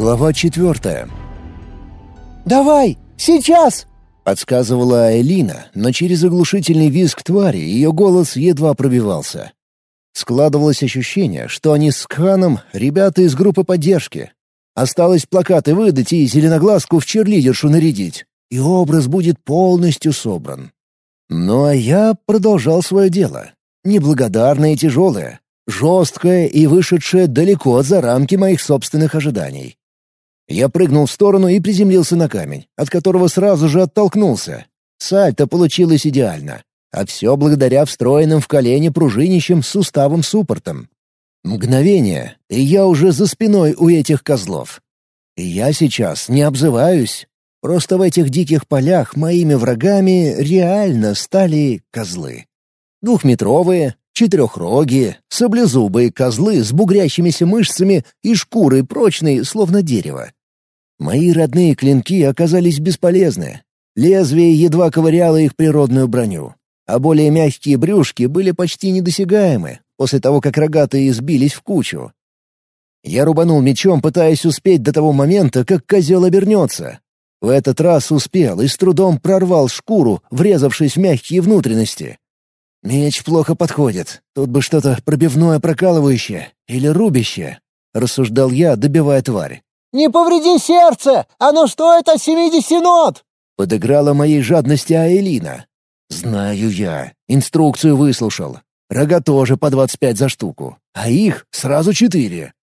Глава четвертая. «Давай! Сейчас!» — подсказывала Элина, но через оглушительный визг твари ее голос едва пробивался. Складывалось ощущение, что они с Кханом — ребята из группы поддержки. Осталось плакаты выдать и зеленоглазку в черлидершу нарядить, и образ будет полностью собран. Ну а я продолжал свое дело. Неблагодарное и тяжелое, жесткое и вышедшее далеко за рамки моих собственных ожиданий. Я прыгнул в сторону и приземлился на камень, от которого сразу же оттолкнулся. Сальто получилось идеально. А все благодаря встроенным в колени пружинищем с суставом-суппортом. Мгновение, и я уже за спиной у этих козлов. И я сейчас не обзываюсь. Просто в этих диких полях моими врагами реально стали козлы. Двухметровые, четырехрогие, саблезубые козлы с бугрящимися мышцами и шкурой прочной, словно дерево. Мои родные клинки оказались бесполезны. Лезвие едва ковыряло их природную броню, а более мягкие брюшки были почти недосягаемы после того, как рогатые сбились в кучу. Я рубанул мечом, пытаясь успеть до того момента, как козел обернется. В этот раз успел и с трудом прорвал шкуру, врезавшись в мягкие внутренности. «Меч плохо подходит. Тут бы что-то пробивное прокалывающее или рубящее», — рассуждал я, добивая тварь. «Не повреди сердце! Оно стоит от семидесяти нот!» — подыграла моей жадности Аэлина. «Знаю я. Инструкцию выслушал. Рога тоже по двадцать пять за штуку, а их сразу четыре».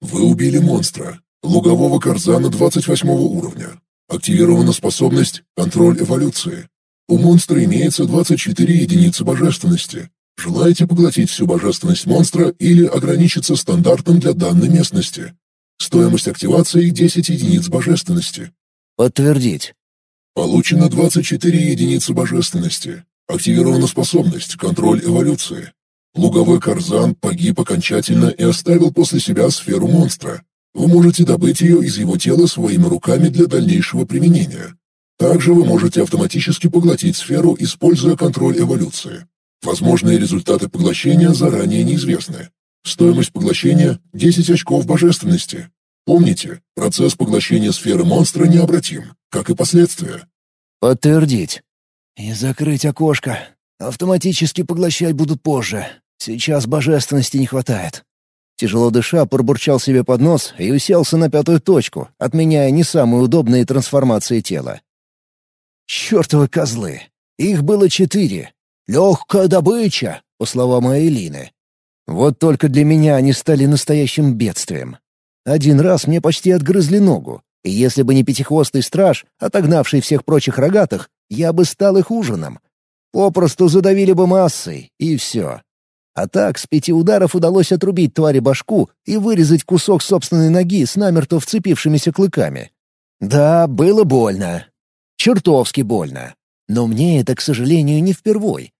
«Вы убили монстра. Лугового Корзана двадцать восьмого уровня. Активирована способность «Контроль эволюции». У монстра имеется 24 единицы божественности. Желаете поглотить всю божественность монстра или ограничиться стандартом для данной местности? Стоимость активации — 10 единиц божественности. Подтвердить. Получено 24 единицы божественности. Активирована способность «Контроль эволюции». Луговой Карзан погиб окончательно и оставил после себя сферу монстра. Вы можете добыть ее из его тела своими руками для дальнейшего применения. Также вы можете автоматически поглотить сферу, используя контроль эволюции. Возможные результаты поглощения заранее неизвестны. Стоимость поглощения – 10 очков божественности. Помните, процесс поглощения сферы монстра необратим, как и последствия. Подтвердить. И закрыть окошко. Автоматически поглощать будут позже. Сейчас божественности не хватает. Тяжело дыша, пробурчал себе под нос и уселся на пятую точку, отменяя не самые удобные трансформации тела. Чёртовы козлы! Их было четыре. Легкая добыча, по словам Айлины. Вот только для меня они стали настоящим бедствием. Один раз мне почти отгрызли ногу, и если бы не пятихвостый страж, отогнавший всех прочих рогатых, я бы стал их ужином. Попросту задавили бы массой, и все. А так с пяти ударов удалось отрубить твари башку и вырезать кусок собственной ноги с намертво вцепившимися клыками. Да, было больно. Чертовски больно. Но мне это, к сожалению, не впервой.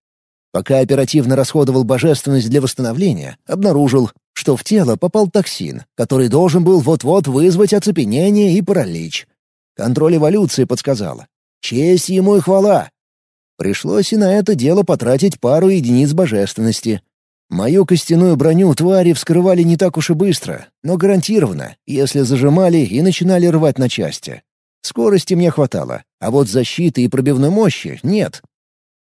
Пока оперативно расходовал божественность для восстановления, обнаружил, что в тело попал токсин, который должен был вот-вот вызвать оцепенение и паралич. Контроль эволюции подсказал. Честь ему и хвала. Пришлось и на это дело потратить пару единиц божественности. Мою костяную броню твари вскрывали не так уж и быстро, но гарантированно, если зажимали и начинали рвать на части. Скорости мне хватало, а вот защиты и пробивной мощи нет.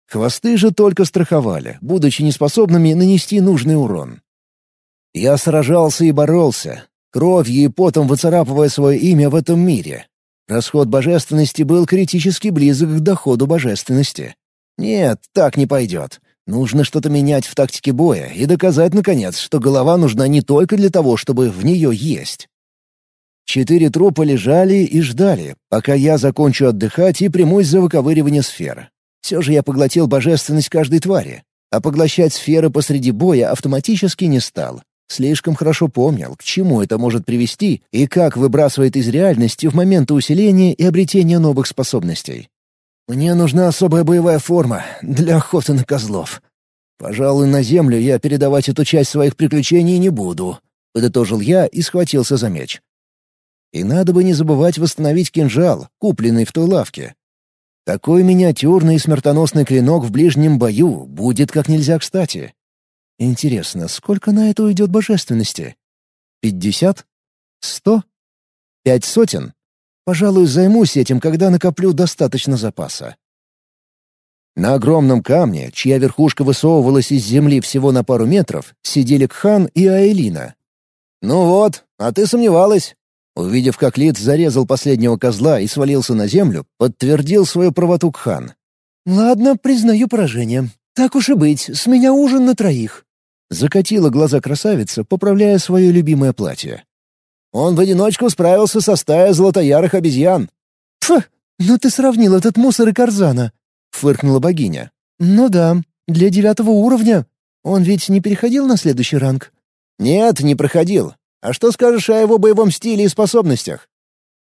Хвосты же только страховали, будучи неспособными нанести нужный урон. Я сражался и боролся, кровью и потом выцарапывая свое имя в этом мире. Расход божественности был критически близок к доходу божественности. Нет, так не пойдет. Нужно что-то менять в тактике боя и доказать, наконец, что голова нужна не только для того, чтобы в нее есть. Четыре трупа лежали и ждали, пока я закончу отдыхать и примусь за выковыривание сфер. Все же я поглотил божественность каждой твари, а поглощать сферы посреди боя автоматически не стал. Слишком хорошо помнил, к чему это может привести и как выбрасывает из реальности в моменты усиления и обретения новых способностей. Мне нужна особая боевая форма для охоты на козлов. Пожалуй, на землю я передавать эту часть своих приключений не буду, подытожил я и схватился за меч. И надо бы не забывать восстановить кинжал, купленный в той лавке. Такой миниатюрный и смертоносный клинок в ближнем бою будет как нельзя кстати. Интересно, сколько на это уйдет божественности? Пятьдесят? Сто? Пять сотен? Пожалуй, займусь этим, когда накоплю достаточно запаса. На огромном камне, чья верхушка высовывалась из земли всего на пару метров, сидели Кхан и Аэлина. «Ну вот, а ты сомневалась». Увидев, как Лид зарезал последнего козла и свалился на землю, подтвердил свою правоту Кхан. «Ладно, признаю поражение. Так уж и быть, с меня ужин на троих». Закатила глаза красавица, поправляя свое любимое платье. Он в одиночку справился со стаей золотоярых обезьян. «Фу, ну ты сравнил этот мусор и Карзана», — фыркнула богиня. «Ну да, для девятого уровня. Он ведь не переходил на следующий ранг?» «Нет, не проходил. А что скажешь о его боевом стиле и способностях?»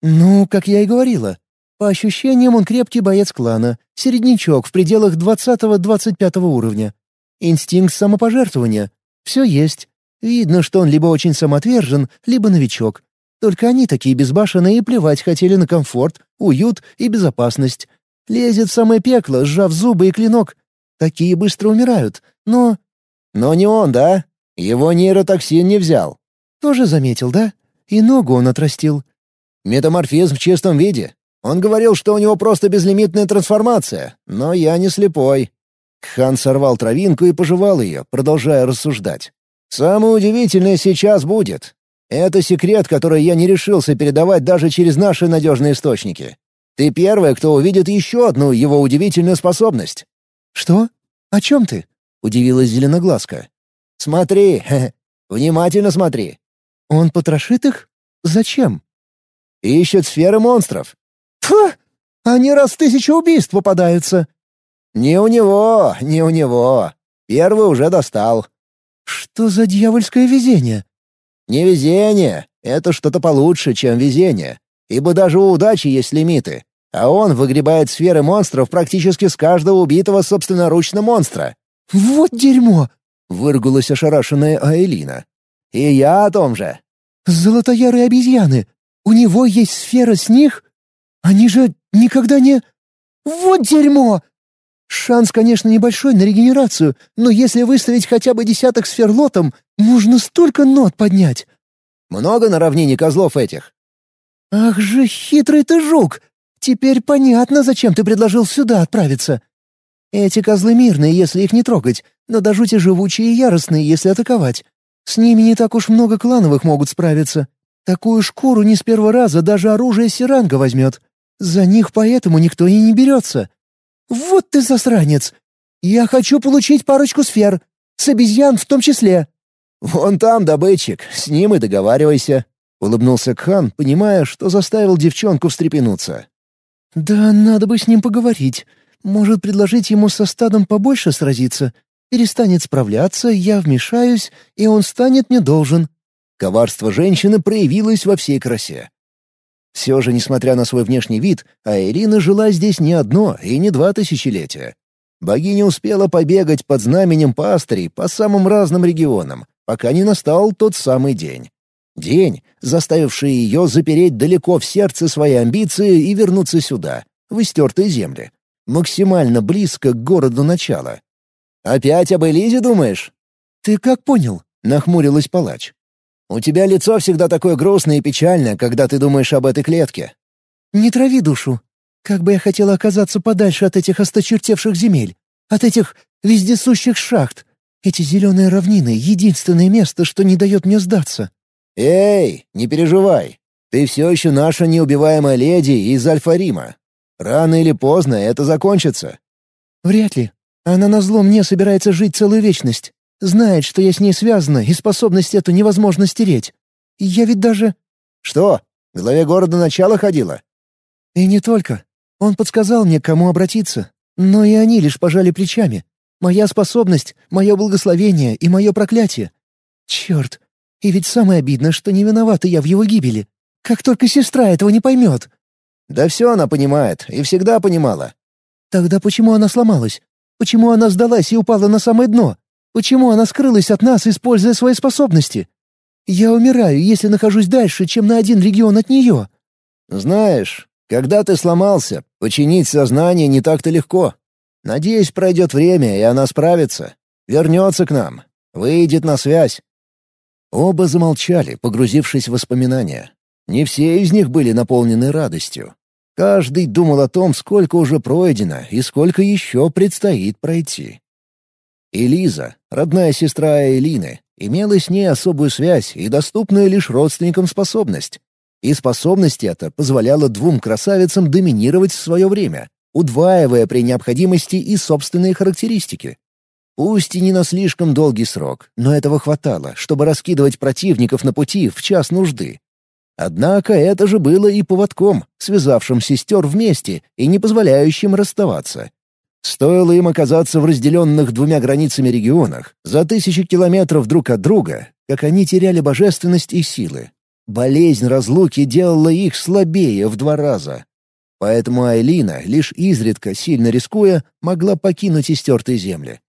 «Ну, как я и говорила. По ощущениям, он крепкий боец клана, середнячок в пределах двадцатого-двадцать пятого уровня. Инстинкт самопожертвования. Все есть. Видно, что он либо очень самоотвержен, либо новичок. Только они такие безбашенные и плевать хотели на комфорт, уют и безопасность. Лезет в самое пекло, сжав зубы и клинок. Такие быстро умирают, но... Но не он, да? Его нейротоксин не взял. Тоже заметил, да? И ногу он отрастил. Метаморфизм в чистом виде. Он говорил, что у него просто безлимитная трансформация, но я не слепой. Хан сорвал травинку и пожевал ее, продолжая рассуждать. «Самое удивительное сейчас будет. Это секрет, который я не решился передавать даже через наши надежные источники. Ты первая, кто увидит еще одну его удивительную способность». «Что? О чем ты?» — удивилась Зеленоглазка. «Смотри, внимательно смотри». «Он потрошит их? Зачем?» «Ищет сферы монстров». «Фу! Они раз в тысячу убийств попадаются». «Не у него, не у него. Первый уже достал». «Что за дьявольское везение?» «Не везение. Это что-то получше, чем везение. Ибо даже у удачи есть лимиты. А он выгребает сферы монстров практически с каждого убитого собственноручно монстра». «Вот дерьмо!» — выргулась ошарашенная Аэлина. «И я о том же». «Золотоярые обезьяны. У него есть сфера с них? Они же никогда не...» «Вот дерьмо!» Шанс, конечно, небольшой на регенерацию, но если выставить хотя бы десяток сфер лотом, можно столько нот поднять. Много на равнине козлов этих? Ах же, хитрый ты жук! Теперь понятно, зачем ты предложил сюда отправиться. Эти козлы мирные, если их не трогать, но до жути живучие и яростные, если атаковать. С ними не так уж много клановых могут справиться. Такую шкуру не с первого раза даже оружие Сиранга возьмет. За них поэтому никто и не берется. «Вот ты засранец! Я хочу получить парочку сфер, с обезьян в том числе!» «Вон там добытчик, с ним и договаривайся», — улыбнулся Кхан, понимая, что заставил девчонку встрепенуться. «Да надо бы с ним поговорить. Может, предложить ему со стадом побольше сразиться? Перестанет справляться, я вмешаюсь, и он станет мне должен». Коварство женщины проявилось во всей красе. Все же, несмотря на свой внешний вид, Аэлина жила здесь не одно и не два тысячелетия. Богиня успела побегать под знаменем пастырей по самым разным регионам, пока не настал тот самый день. День, заставивший ее запереть далеко в сердце свои амбиции и вернуться сюда, в истертые земли, максимально близко к городу начала. «Опять об Элизе думаешь?» «Ты как понял?» — нахмурилась палач. У тебя лицо всегда такое грустное и печальное, когда ты думаешь об этой клетке». «Не трави душу. Как бы я хотела оказаться подальше от этих осточертевших земель, от этих вездесущих шахт. Эти зеленые равнины — единственное место, что не дает мне сдаться». «Эй, не переживай. Ты все еще наша неубиваемая леди из Альфа-Рима. Рано или поздно это закончится». «Вряд ли. Она назло мне собирается жить целую вечность. Знает, что я с ней связана, и способность эту невозможно стереть. Я ведь даже...» «Что, в главе города начало ходила?» «И не только. Он подсказал мне, к кому обратиться. Но и они лишь пожали плечами. Моя способность, мое благословение и мое проклятие. Черт! И ведь самое обидное, что не виновата я в его гибели. Как только сестра этого не поймет». «Да все она понимает, и всегда понимала». «Тогда почему она сломалась? Почему она сдалась и упала на самое дно? Почему она скрылась от нас, используя свои способности? Я умираю, если нахожусь дальше, чем на один регион от нее». «Знаешь, когда ты сломался, починить сознание не так-то легко. Надеюсь, пройдет время, и она справится. Вернется к нам. Выйдет на связь». Оба замолчали, погрузившись в воспоминания. Не все из них были наполнены радостью. Каждый думал о том, сколько уже пройдено и сколько еще предстоит пройти. Элиза, родная сестра Элины, имела с ней особую связь и доступную лишь родственникам способность. И способность эта позволяла двум красавицам доминировать в свое время, удваивая при необходимости и собственные характеристики. Пусть и не на слишком долгий срок, но этого хватало, чтобы раскидывать противников на пути в час нужды. Однако это же было и поводком, связавшим сестер вместе и не позволяющим расставаться. Стоило им оказаться в разделенных двумя границами регионах, за тысячи километров друг от друга, как они теряли божественность и силы. Болезнь разлуки делала их слабее в два раза. Поэтому Айлина, лишь изредка, сильно рискуя, могла покинуть истертые земли.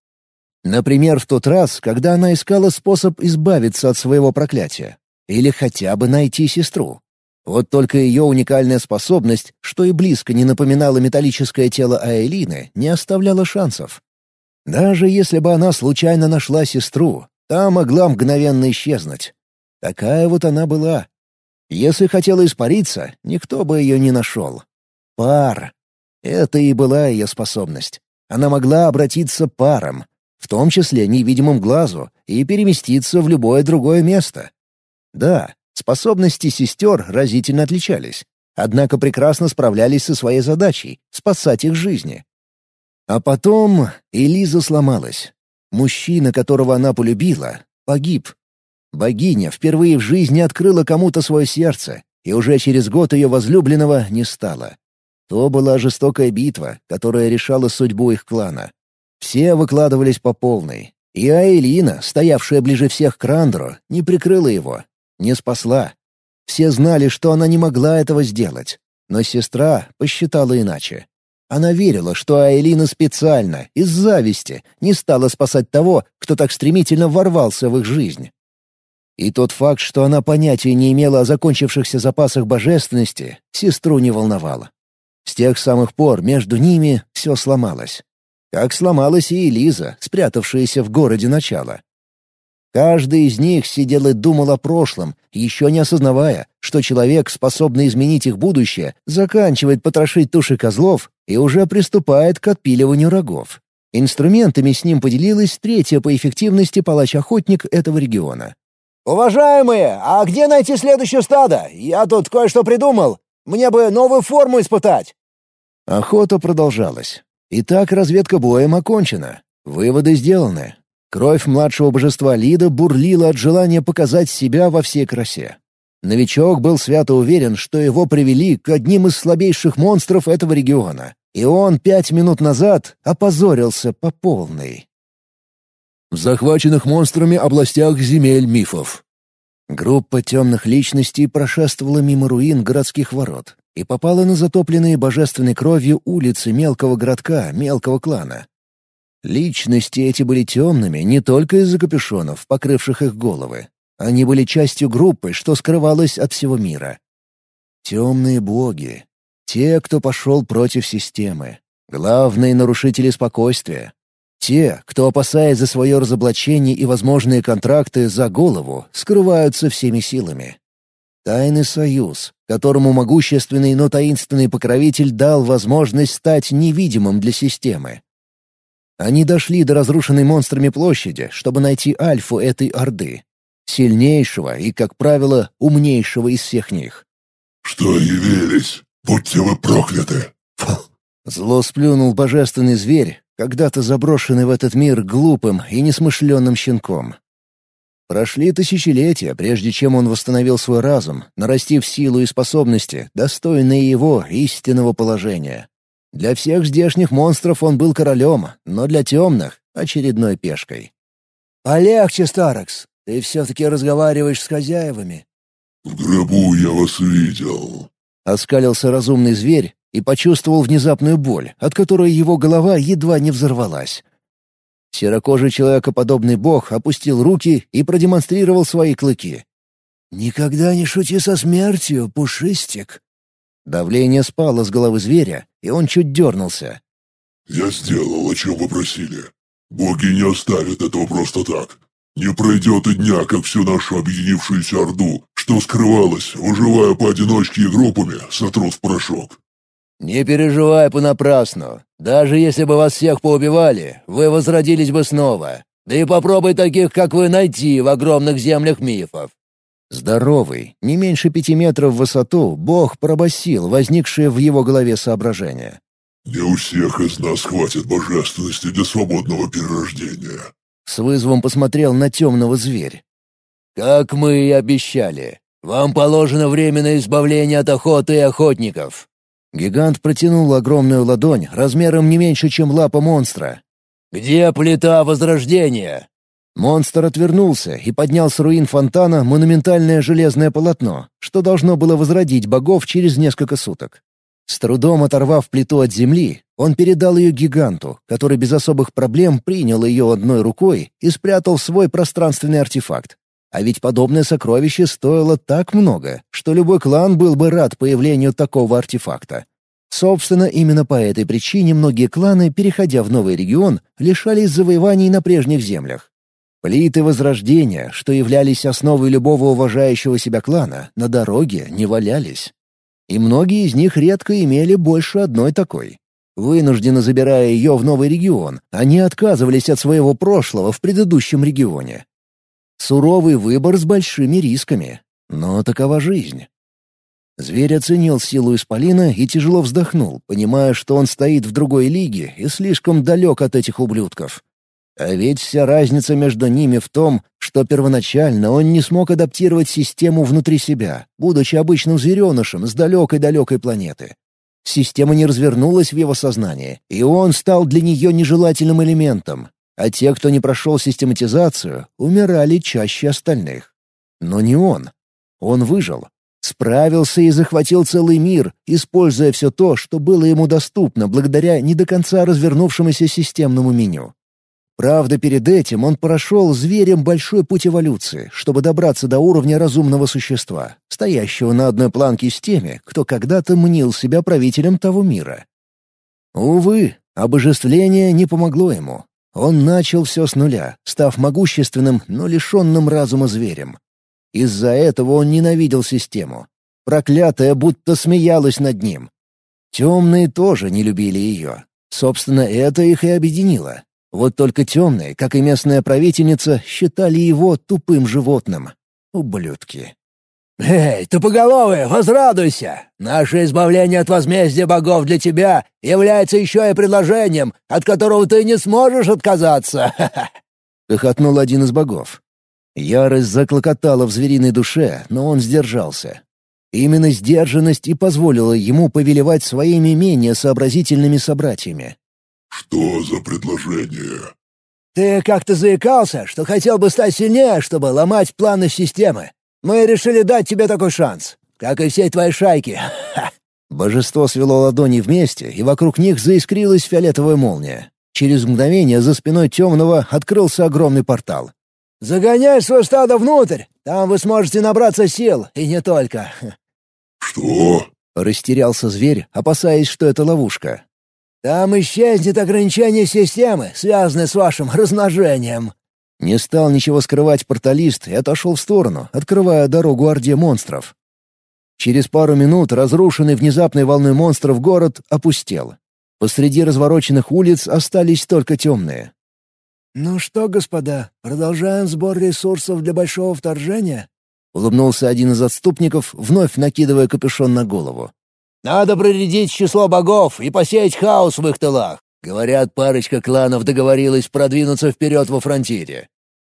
Например, в тот раз, когда она искала способ избавиться от своего проклятия. Или хотя бы найти сестру. Вот только ее уникальная способность, что и близко не напоминала металлическое тело Айлины, не оставляла шансов. Даже если бы она случайно нашла сестру, та могла мгновенно исчезнуть. Такая вот она была. Если хотела испариться, никто бы ее не нашел. Пар. Это и была ее способность. Она могла обратиться паром, в том числе невидимым глазу, и переместиться в любое другое место. Да, способности сестер разительно отличались, однако прекрасно справлялись со своей задачей — спасать их жизни. А потом Элиза сломалась. Мужчина, которого она полюбила, погиб. Богиня впервые в жизни открыла кому-то свое сердце, и уже через год ее возлюбленного не стало. То была жестокая битва, которая решала судьбу их клана. Все выкладывались по полной. И Аэлина, стоявшая ближе всех к Рандру, не прикрыла его, не спасла. Все знали, что она не могла этого сделать. Но сестра посчитала иначе. Она верила, что Аэлина специально, из зависти, не стала спасать того, кто так стремительно ворвался в их жизнь. И тот факт, что она понятия не имела о закончившихся запасах божественности, сестру не волновало. С тех самых пор между ними все сломалось. Как сломалась и Элиза, спрятавшаяся в городе начала. Каждый из них сидел и думал о прошлом, еще не осознавая, что человек, способный изменить их будущее, заканчивает потрошить туши козлов и уже приступает к отпиливанию рогов. Инструментами с ним поделилась третья по эффективности палач-охотник этого региона. «Уважаемые, а где найти следующее стадо? Я тут кое-что придумал. Мне бы новую форму испытать!» Охота продолжалась. Итак, разведка боем окончена. Выводы сделаны. Кровь младшего божества Лида бурлила от желания показать себя во всей красе. Новичок был свято уверен, что его привели к одним из слабейших монстров этого региона, и он пять минут назад опозорился по полной. В захваченных монстрами областях земель мифов. Группа темных личностей прошествовала мимо руин городских ворот и попала на затопленные божественной кровью улицы мелкого городка, мелкого клана. Личности эти были темными не только из-за капюшонов, покрывших их головы. Они были частью группы, что скрывалось от всего мира. Темные боги. Те, кто пошел против системы. Главные нарушители спокойствия. Те, кто, опасаясь за свое разоблачение и возможные контракты за голову, скрываются всеми силами. Тайный союз, которому могущественный, но таинственный покровитель дал возможность стать невидимым для системы. Они дошли до разрушенной монстрами площади, чтобы найти альфу этой орды. Сильнейшего и, как правило, умнейшего из всех них. «Что явились? Будьте вы прокляты!» Зло сплюнул божественный зверь, когда-то заброшенный в этот мир глупым и несмышленным щенком. Прошли тысячелетия, прежде чем он восстановил свой разум, нарастив силу и способности, достойные его истинного положения. Для всех здешних монстров он был королем, но для темных — очередной пешкой. «Полегче, Старокс, ты все-таки разговариваешь с хозяевами». «В гробу я вас видел», — оскалился разумный зверь, и почувствовал внезапную боль, от которой его голова едва не взорвалась. Серокожий человекоподобный бог опустил руки и продемонстрировал свои клыки. «Никогда не шути со смертью, пушистик!» Давление спало с головы зверя, и он чуть дернулся. «Я сделал, о чем вы просили. Боги не оставят этого просто так. Не пройдет и дня, как всю нашу объединившуюся Орду, что скрывалось, выживая поодиночке и группами, сотрут в порошок. «Не переживай понапрасну. Даже если бы вас всех поубивали, вы возродились бы снова. Да и попробуй таких, как вы, найти в огромных землях мифов». Здоровый, не меньше пяти метров в высоту, бог пробасил возникшее в его голове соображение. «Не у всех из нас хватит божественности для свободного перерождения». С вызовом посмотрел на темного зверь. «Как мы и обещали, вам положено время на избавление от охоты и охотников. Гигант протянул огромную ладонь размером не меньше, чем лапа монстра. «Где плита Возрождения?» Монстр отвернулся и поднял с руин фонтана монументальное железное полотно, что должно было возродить богов через несколько суток. С трудом оторвав плиту от земли, он передал ее гиганту, который без особых проблем принял ее одной рукой и спрятал свой пространственный артефакт. А ведь подобное сокровище стоило так много, что любой клан был бы рад появлению такого артефакта. Собственно, именно по этой причине многие кланы, переходя в новый регион, лишались завоеваний на прежних землях. Плиты Возрождения, что являлись основой любого уважающего себя клана, на дороге не валялись. И многие из них редко имели больше одной такой. Вынужденно забирая ее в новый регион, они отказывались от своего прошлого в предыдущем регионе, Суровый выбор с большими рисками. Но такова жизнь. Зверь оценил силу исполина и тяжело вздохнул, понимая, что он стоит в другой лиге и слишком далек от этих ублюдков. А ведь вся разница между ними в том, что первоначально он не смог адаптировать систему внутри себя, будучи обычным зверенышем с далекой-далекой планеты. Система не развернулась в его сознании, и он стал для нее нежелательным элементом, а те, кто не прошел систематизацию, умирали чаще остальных. Но не он. Он выжил, справился и захватил целый мир, используя все то, что было ему доступно благодаря не до конца развернувшемуся системному меню. Правда, перед этим он прошел зверем большой путь эволюции, чтобы добраться до уровня разумного существа, стоящего на одной планке с теми, кто когда-то мнил себя правителем того мира. Увы, обожествление не помогло ему, он начал все с нуля, став могущественным, но лишенным разума зверем. Из-за этого он ненавидел систему. Проклятая будто смеялась над ним. Темные тоже не любили ее. Собственно, это их и объединило. Вот только темные, как и местная правительница, считали его тупым животным. Ублюдки. «Эй, тупоголовый, возрадуйся! Наше избавление от возмездия богов для тебя является еще и предложением, от которого ты не сможешь отказаться!» — хохотнул один из богов. Ярость заклокотала в звериной душе, но он сдержался. Именно сдержанность и позволила ему повелевать своими менее сообразительными собратьями. «Что за предложение?» «Ты как-то заикался, что хотел бы стать сильнее, чтобы ломать планы системы. Мы решили дать тебе такой шанс, как и всей твоей шайки. Божество свело ладони вместе, и вокруг них заискрилась фиолетовая молния. Через мгновение за спиной темного открылся огромный портал. «Загоняй свое стадо внутрь! Там вы сможете набраться сил, и не только!» «Что?» — растерялся зверь, опасаясь, что это ловушка. «Там исчезнет ограничение системы, связанное с вашим размножением. Не стал ничего скрывать порталист и отошел в сторону, открывая дорогу орде монстров. Через пару минут разрушенный внезапной волной монстров город опустел. Посреди развороченных улиц остались только темные. «Ну что, господа, продолжаем сбор ресурсов для большого вторжения?» — улыбнулся один из отступников, вновь накидывая капюшон на голову. «Надо проредить число богов и посеять хаос в их тылах. Говорят, парочка кланов договорилась продвинуться вперед во фронтире.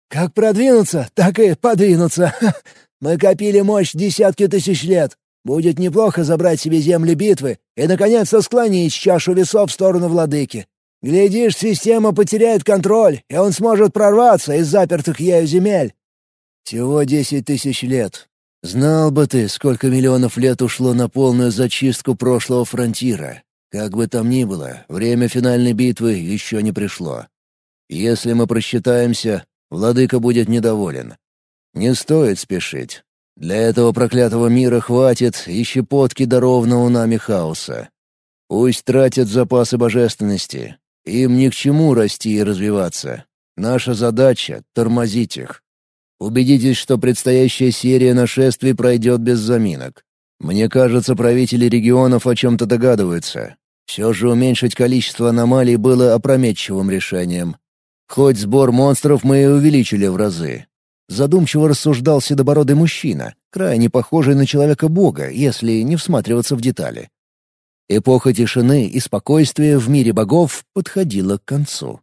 «Как продвинуться, так и подвинуться. Мы копили мощь десятки тысяч лет. Будет неплохо забрать себе земли битвы и, наконец-то, склонить чашу весов в сторону владыки. Глядишь, система потеряет контроль, и он сможет прорваться из запертых ею земель». «Всего десять тысяч лет. Знал бы ты, сколько миллионов лет ушло на полную зачистку прошлого фронтира. Как бы там ни было, время финальной битвы еще не пришло. Если мы просчитаемся, владыка будет недоволен. Не стоит спешить. Для этого проклятого мира хватит и щепотки дарованного нами хаоса. Пусть тратят запасы божественности. Им ни к чему расти и развиваться. Наша задача — тормозить их. Убедитесь, что предстоящая серия нашествий пройдет без заминок. Мне кажется, правители регионов о чем-то догадываются. Все же уменьшить количество аномалий было опрометчивым решением. Хоть сбор монстров мы и увеличили в разы. Задумчиво рассуждал седобородый мужчина, крайне похожий на человека-бога, если не всматриваться в детали. Эпоха тишины и спокойствия в мире богов подходила к концу.